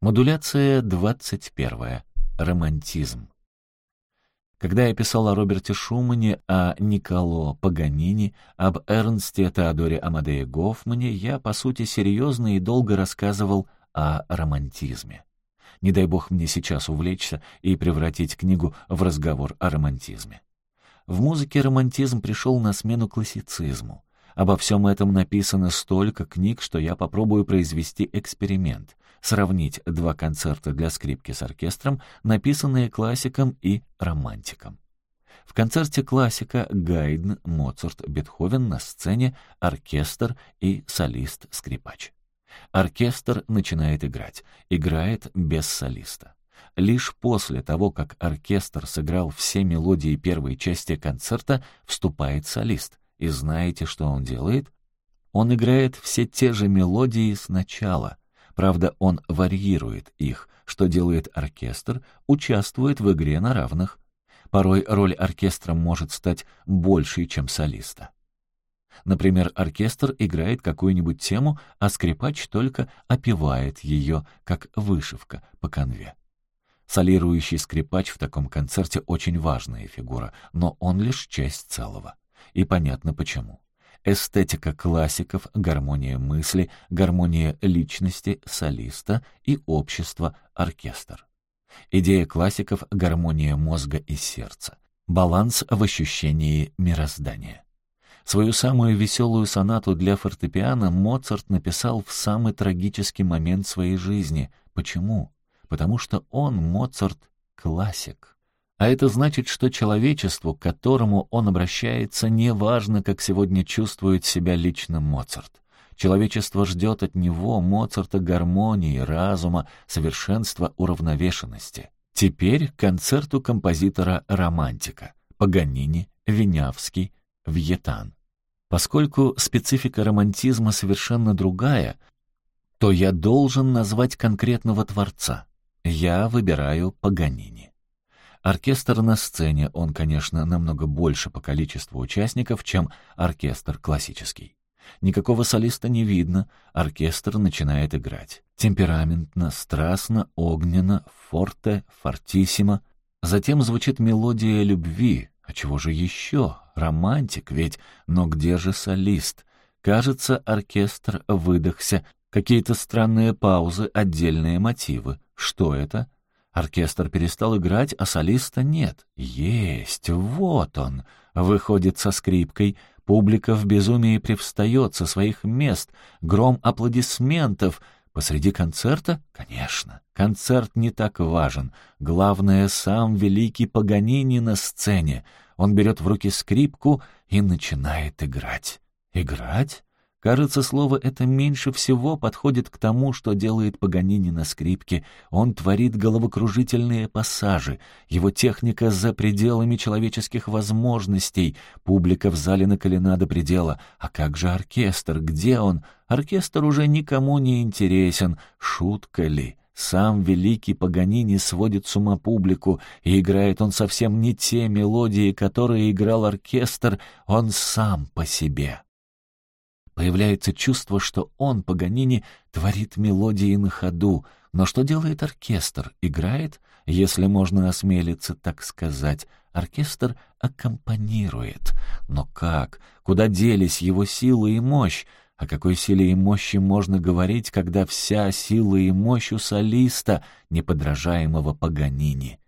Модуляция 21. Романтизм. Когда я писал о Роберте Шумане, о Николо Паганини, об Эрнсте Теодоре Амадее Гофмане, я, по сути, серьезно и долго рассказывал о романтизме. Не дай бог мне сейчас увлечься и превратить книгу в разговор о романтизме. В музыке романтизм пришел на смену классицизму. Обо всем этом написано столько книг, что я попробую произвести эксперимент — сравнить два концерта для скрипки с оркестром, написанные классиком и романтиком. В концерте классика Гайдн, Моцарт, Бетховен на сцене, оркестр и солист-скрипач. Оркестр начинает играть, играет без солиста. Лишь после того, как оркестр сыграл все мелодии первой части концерта, вступает солист — и знаете, что он делает? Он играет все те же мелодии сначала. Правда, он варьирует их, что делает оркестр, участвует в игре на равных. Порой роль оркестра может стать большей, чем солиста. Например, оркестр играет какую-нибудь тему, а скрипач только опевает ее, как вышивка по конве. Солирующий скрипач в таком концерте очень важная фигура, но он лишь часть целого. И понятно почему. Эстетика классиков, гармония мысли, гармония личности солиста и общества оркестр. Идея классиков — гармония мозга и сердца, баланс в ощущении мироздания. Свою самую веселую сонату для фортепиано Моцарт написал в самый трагический момент своей жизни. Почему? Потому что он, Моцарт, классик. А это значит, что человечеству, к которому он обращается, не важно, как сегодня чувствует себя лично Моцарт. Человечество ждет от него, Моцарта, гармонии, разума, совершенства, уравновешенности. Теперь к концерту композитора-романтика. Паганини, Винявский, Вьетан. Поскольку специфика романтизма совершенно другая, то я должен назвать конкретного творца. Я выбираю Паганини. Оркестр на сцене, он, конечно, намного больше по количеству участников, чем оркестр классический. Никакого солиста не видно, оркестр начинает играть. Темпераментно, страстно, огненно, форте, фортиссимо. Затем звучит мелодия любви. А чего же еще? Романтик ведь. Но где же солист? Кажется, оркестр выдохся. Какие-то странные паузы, отдельные мотивы. Что это? Оркестр перестал играть, а солиста нет. Есть, вот он. Выходит со скрипкой. Публика в безумии привстает со своих мест. Гром аплодисментов. Посреди концерта? Конечно. Концерт не так важен. Главное, сам великий Паганини на сцене. Он берет в руки скрипку и начинает играть. Играть? Кажется, слово это меньше всего подходит к тому, что делает Паганини на скрипке. Он творит головокружительные пассажи. Его техника за пределами человеческих возможностей. Публика в зале наколена до предела. А как же оркестр? Где он? Оркестр уже никому не интересен. Шутка ли? Сам великий Паганини сводит с ума публику, и играет он совсем не те мелодии, которые играл оркестр, он сам по себе. Появляется чувство, что он, Паганини, творит мелодии на ходу. Но что делает оркестр? Играет, если можно осмелиться так сказать. Оркестр аккомпанирует. Но как? Куда делись его сила и мощь? О какой силе и мощи можно говорить, когда вся сила и мощь у солиста, неподражаемого Паганини?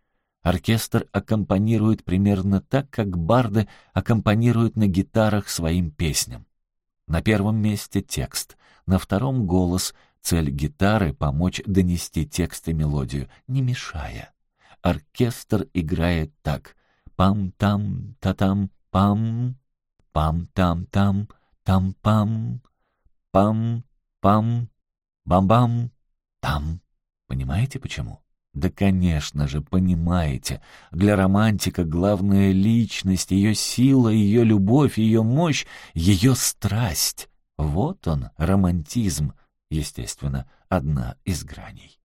Оркестр аккомпанирует примерно так, как барды аккомпанируют на гитарах своим песням. На первом месте текст, на втором — голос, цель гитары — помочь донести текст и мелодию, не мешая. Оркестр играет так — пам-там, та-там, пам, пам-там-там, там-пам, пам-пам, бам-бам, там. Понимаете почему? Да, конечно же, понимаете. Для романтика главная личность, ее сила, ее любовь, ее мощь, ее страсть. Вот он, романтизм, естественно, одна из граней.